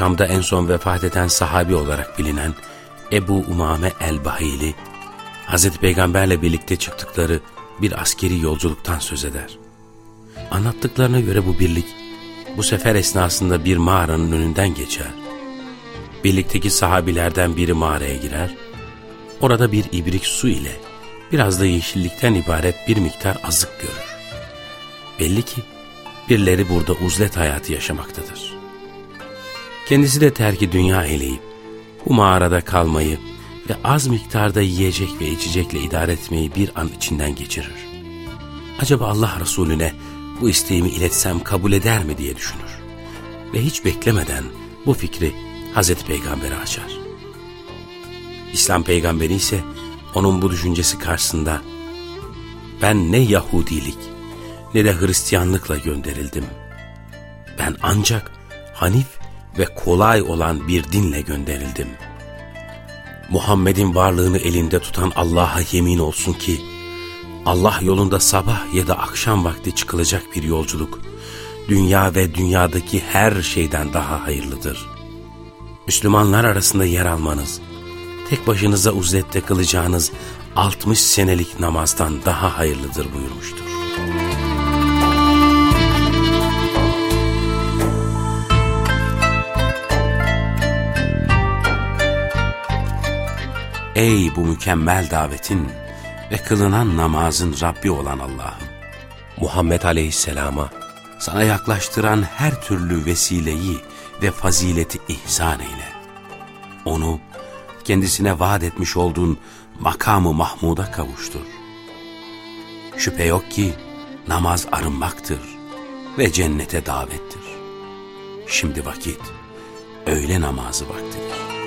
Şam'da en son vefat eden sahabi olarak bilinen Ebu Umame el-Bahili, Hazreti Peygamberle birlikte çıktıkları bir askeri yolculuktan söz eder. Anlattıklarına göre bu birlik, bu sefer esnasında bir mağaranın önünden geçer. Birlikteki sahabilerden biri mağaraya girer, orada bir ibrik su ile biraz da yeşillikten ibaret bir miktar azık görür. Belli ki birileri burada uzlet hayatı yaşamaktadır. Kendisi de terki dünya eleyip bu mağarada kalmayı ve az miktarda yiyecek ve içecekle idare etmeyi bir an içinden geçirir. Acaba Allah Resulüne bu isteğimi iletsem kabul eder mi diye düşünür. Ve hiç beklemeden bu fikri Hazreti Peygamber'e açar. İslam peygamberi ise onun bu düşüncesi karşısında ben ne Yahudilik ne de Hristiyanlıkla gönderildim. Ben ancak Hanif ve kolay olan bir dinle gönderildim. Muhammed'in varlığını elinde tutan Allah'a yemin olsun ki, Allah yolunda sabah ya da akşam vakti çıkılacak bir yolculuk, dünya ve dünyadaki her şeyden daha hayırlıdır. Müslümanlar arasında yer almanız, tek başınıza uzlette kılacağınız 60 senelik namazdan daha hayırlıdır buyurmuştur. Ey bu mükemmel davetin ve kılınan namazın Rabbi olan Allah'ım! Muhammed Aleyhisselam'a sana yaklaştıran her türlü vesileyi ve fazileti ihsan eyle. Onu kendisine vaat etmiş olduğun makamı Mahmud'a kavuştur. Şüphe yok ki namaz arınmaktır ve cennete davettir. Şimdi vakit öğle namazı vaktidir.